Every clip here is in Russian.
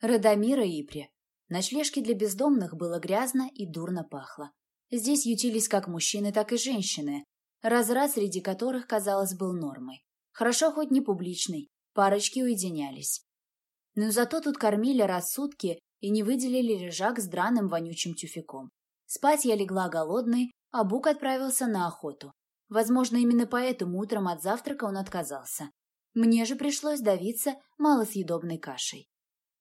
Радомира Ипре. Ночлежки для бездомных было грязно и дурно пахло. Здесь ютились как мужчины, так и женщины, разрад среди которых, казалось, был нормой. Хорошо хоть не публичный, парочки уединялись. Но зато тут кормили раз сутки и не выделили лежак с драным вонючим тюфяком. Спать я легла голодной, а Бук отправился на охоту. Возможно, именно поэтому утром от завтрака он отказался. Мне же пришлось давиться малосъедобной кашей.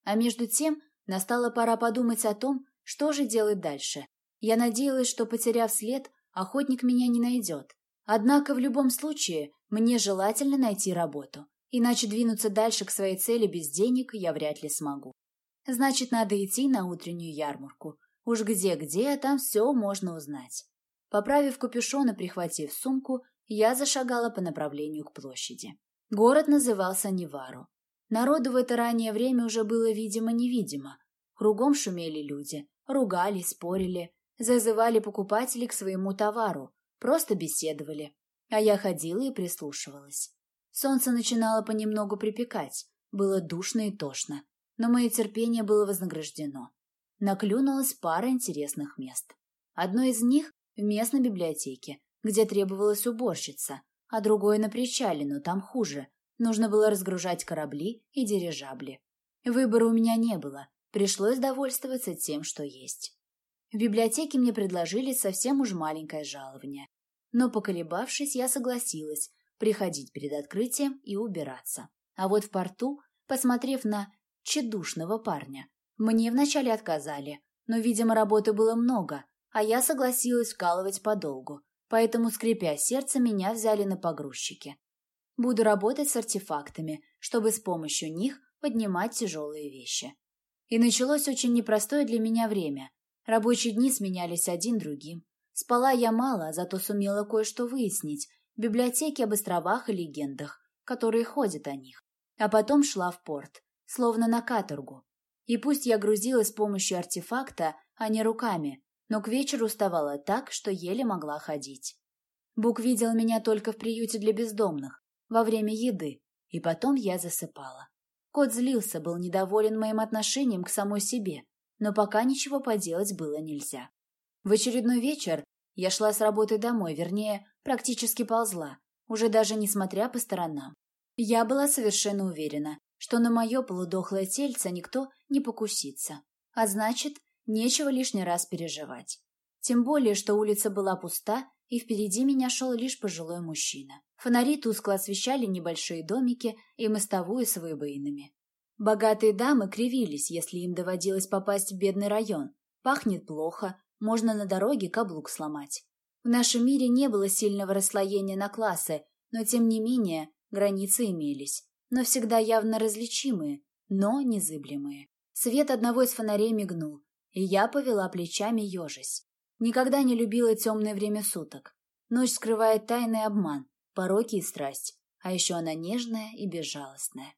А между тем настала пора подумать о том, что же делать дальше. Я надеялась, что, потеряв след, охотник меня не найдет. Однако в любом случае мне желательно найти работу, иначе двинуться дальше к своей цели без денег я вряд ли смогу. Значит, надо идти на утреннюю ярмарку. Уж где-где, а там все можно узнать. Поправив капюшон и прихватив сумку, я зашагала по направлению к площади. Город назывался Невару. Народу в это раннее время уже было видимо-невидимо. Кругом шумели люди, ругали, спорили, зазывали покупателей к своему товару, просто беседовали. А я ходила и прислушивалась. Солнце начинало понемногу припекать, было душно и тошно, но мое терпение было вознаграждено. Наклюнулась пара интересных мест. Одно из них в местной библиотеке, где требовалась уборщица, а другое на причале, но там хуже. Нужно было разгружать корабли и дирижабли. Выбора у меня не было, пришлось довольствоваться тем, что есть. В библиотеке мне предложили совсем уж маленькое жалование. Но, поколебавшись, я согласилась приходить перед открытием и убираться. А вот в порту, посмотрев на тщедушного парня. Мне вначале отказали, но, видимо, работы было много, а я согласилась вкалывать подолгу, поэтому, скрипя сердце, меня взяли на погрузчики. Буду работать с артефактами, чтобы с помощью них поднимать тяжелые вещи. И началось очень непростое для меня время. Рабочие дни сменялись один другим. Спала я мало, зато сумела кое-что выяснить в библиотеке об островах и легендах, которые ходят о них. А потом шла в порт, словно на каторгу. И пусть я грузилась с помощью артефакта, а не руками, но к вечеру уставала так, что еле могла ходить. Бук видел меня только в приюте для бездомных, во время еды, и потом я засыпала. Кот злился, был недоволен моим отношением к самой себе, но пока ничего поделать было нельзя. В очередной вечер я шла с работы домой, вернее, практически ползла, уже даже не смотря по сторонам. Я была совершенно уверена, что на мое полудохлое тельце никто не покусится. А значит, нечего лишний раз переживать. Тем более, что улица была пуста, и впереди меня шел лишь пожилой мужчина. Фонари тускло освещали небольшие домики и мостовую с выбоинами. Богатые дамы кривились, если им доводилось попасть в бедный район. Пахнет плохо, можно на дороге каблук сломать. В нашем мире не было сильного расслоения на классы, но тем не менее границы имелись но всегда явно различимые, но незыблемые. Свет одного из фонарей мигнул, и я повела плечами ежась. Никогда не любила темное время суток. Ночь скрывает тайный обман, пороки и страсть, а еще она нежная и безжалостная.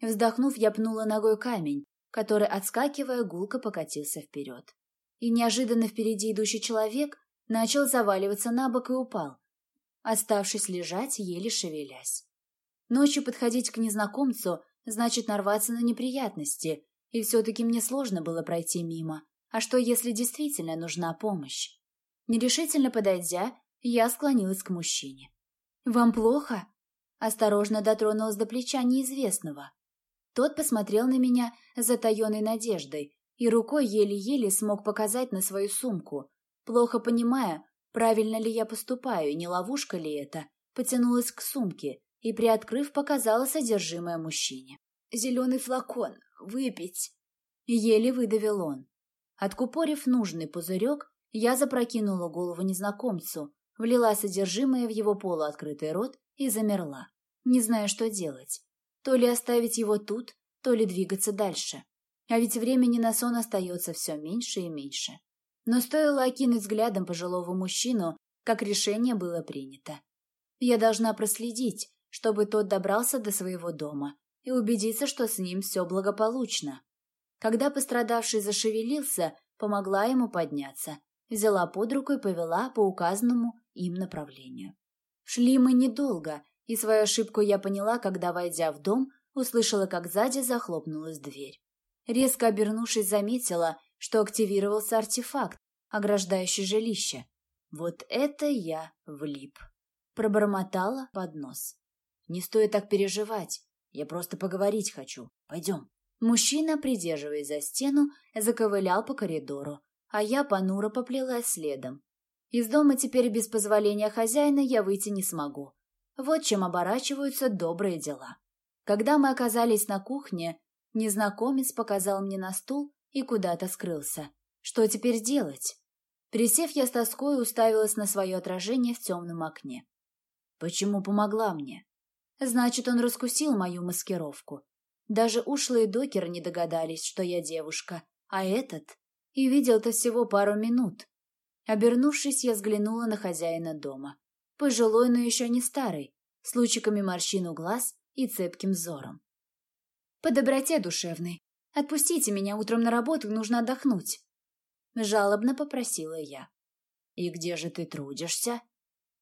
Вздохнув, я пнула ногой камень, который, отскакивая, гулко покатился вперед. И неожиданно впереди идущий человек начал заваливаться на бок и упал, оставшись лежать, еле шевелясь. Ночью подходить к незнакомцу значит нарваться на неприятности, и все-таки мне сложно было пройти мимо. А что, если действительно нужна помощь? Нерешительно подойдя, я склонилась к мужчине. «Вам плохо?» Осторожно дотронулась до плеча неизвестного. Тот посмотрел на меня с затаенной надеждой и рукой еле-еле смог показать на свою сумку. Плохо понимая, правильно ли я поступаю не ловушка ли это, потянулась к сумке и, приоткрыв, показала содержимое мужчине. «Зеленый флакон. Выпить!» Еле выдавил он. Откупорив нужный пузырек, я запрокинула голову незнакомцу, влила содержимое в его полуоткрытый рот и замерла, не зная, что делать. То ли оставить его тут, то ли двигаться дальше. А ведь времени на сон остается все меньше и меньше. Но стоило окинуть взглядом пожилого мужчину, как решение было принято. Я должна проследить, чтобы тот добрался до своего дома и убедиться, что с ним все благополучно. Когда пострадавший зашевелился, помогла ему подняться, взяла под руку и повела по указанному им направлению. Шли мы недолго, и свою ошибку я поняла, когда, войдя в дом, услышала, как сзади захлопнулась дверь. Резко обернувшись, заметила, что активировался артефакт, ограждающий жилище. Вот это я влип. Пробормотала под нос. Не стоит так переживать. Я просто поговорить хочу. Пойдем. Мужчина, придерживаясь за стену, заковылял по коридору, а я понуро поплелась следом. Из дома теперь без позволения хозяина я выйти не смогу. Вот чем оборачиваются добрые дела. Когда мы оказались на кухне, незнакомец показал мне на стул и куда-то скрылся. Что теперь делать? Присев, я с тоской уставилась на свое отражение в темном окне. Почему помогла мне? Значит, он раскусил мою маскировку. Даже ушлые докеры не догадались, что я девушка, а этот и видел-то всего пару минут. Обернувшись, я взглянула на хозяина дома. Пожилой, но еще не старый, с лучиками морщин у глаз и цепким взором. «По доброте душевной. Отпустите меня, утром на работу нужно отдохнуть». Жалобно попросила я. «И где же ты трудишься?»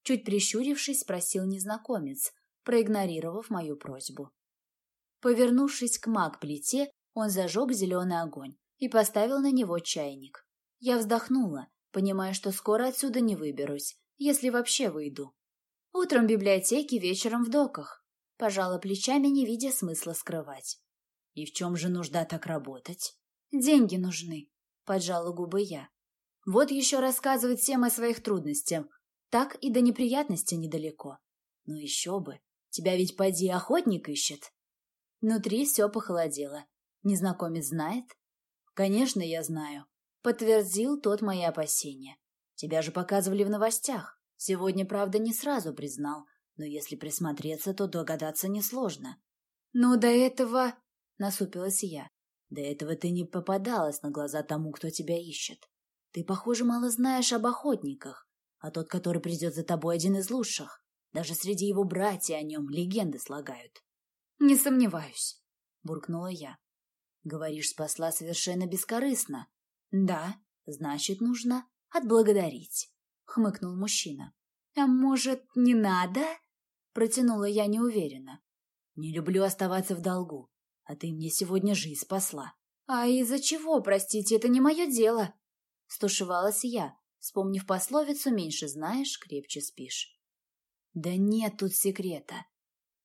Чуть прищурившись, спросил незнакомец, проигнорировав мою просьбу. Повернувшись к маг-плите, он зажег зеленый огонь и поставил на него чайник. Я вздохнула, понимая, что скоро отсюда не выберусь, если вообще выйду. Утром в библиотеке, вечером в доках. Пожала плечами, не видя смысла скрывать. И в чем же нужда так работать? Деньги нужны, поджала губы я. Вот еще рассказывать всем о своих трудностях. Так и до неприятности недалеко. Ну еще бы. Тебя ведь поди охотник ищет. Внутри все похолодело. Незнакомец знает? Конечно, я знаю. Подтвердил тот мои опасения. Тебя же показывали в новостях. Сегодня, правда, не сразу признал, но если присмотреться, то догадаться несложно. Но до этого... Насупилась я. До этого ты не попадалась на глаза тому, кто тебя ищет. Ты, похоже, мало знаешь об охотниках, а тот, который придет за тобой, один из лучших. Даже среди его братьев о нем легенды слагают. «Не сомневаюсь», — буркнула я. «Говоришь, спасла совершенно бескорыстно». «Да, значит, нужно отблагодарить», — хмыкнул мужчина. «А может, не надо?» — протянула я неуверенно. «Не люблю оставаться в долгу, а ты мне сегодня жизнь спасла». «А из-за чего, простите, это не мое дело?» — стушевалась я, вспомнив пословицу «меньше знаешь, крепче спишь». «Да нет тут секрета.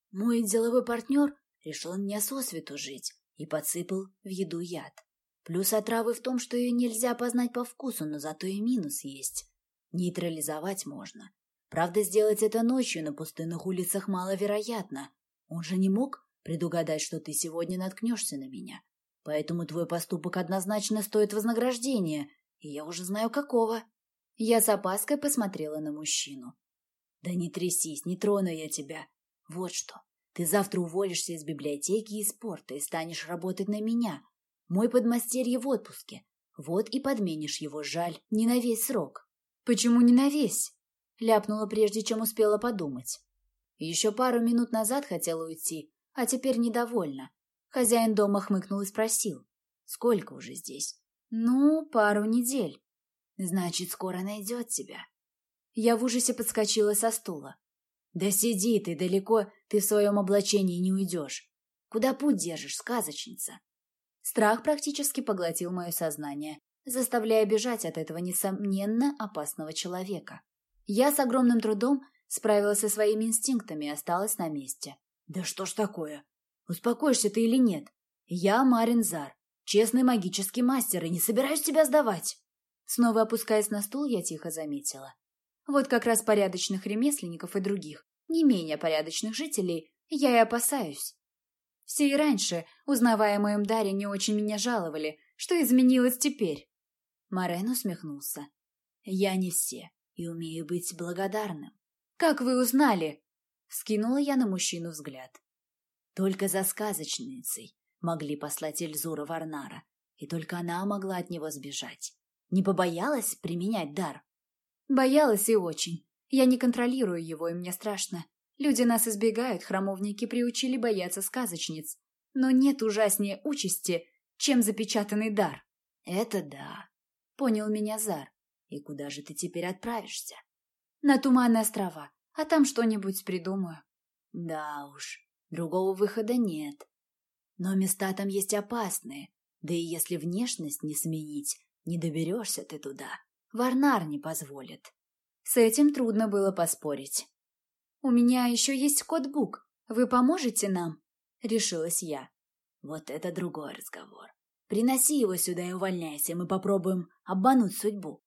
Мой деловой партнер решил не сосвету жить и подсыпал в еду яд. Плюс отравы в том, что ее нельзя познать по вкусу, но зато и минус есть. Нейтрализовать можно. Правда, сделать это ночью на пустынных улицах маловероятно. Он же не мог предугадать, что ты сегодня наткнешься на меня. Поэтому твой поступок однозначно стоит вознаграждения, и я уже знаю какого. Я с опаской посмотрела на мужчину. Да не трясись, не трону я тебя. Вот что. Ты завтра уволишься из библиотеки и спорта и станешь работать на меня. Мой подмастерье в отпуске. Вот и подменишь его, жаль, не на весь срок. Почему не на весь? Ляпнула, прежде чем успела подумать. Еще пару минут назад хотела уйти, а теперь недовольна. Хозяин дома хмыкнул и спросил. Сколько уже здесь? Ну, пару недель. Значит, скоро найдет тебя. Я в ужасе подскочила со стула. Да сиди ты далеко, ты в своем облачении не уйдешь. Куда путь держишь, сказочница? Страх практически поглотил мое сознание, заставляя бежать от этого, несомненно, опасного человека. Я с огромным трудом справилась со своими инстинктами и осталась на месте. Да что ж такое? Успокоишься ты или нет? Я Марин Зар, честный магический мастер, и не собираюсь тебя сдавать. Снова опускаясь на стул, я тихо заметила. Вот как раз порядочных ремесленников и других, не менее порядочных жителей, я и опасаюсь. Все и раньше, узнавая о моем даре, не очень меня жаловали. Что изменилось теперь? Морен усмехнулся. Я не все и умею быть благодарным. Как вы узнали? Скинула я на мужчину взгляд. Только за сказочницей могли послать Эльзура Варнара, и только она могла от него сбежать. Не побоялась применять дар? Боялась и очень. Я не контролирую его, и мне страшно. Люди нас избегают, храмовники приучили бояться сказочниц. Но нет ужаснее участи, чем запечатанный дар. Это да. Понял меня Зар. И куда же ты теперь отправишься? На Туманные острова, а там что-нибудь придумаю. Да уж, другого выхода нет. Но места там есть опасные. Да и если внешность не сменить, не доберешься ты туда. Варнар не позволит. С этим трудно было поспорить. «У меня еще есть кодбук. Вы поможете нам?» — решилась я. «Вот это другой разговор. Приноси его сюда и увольняйся, мы попробуем обмануть судьбу.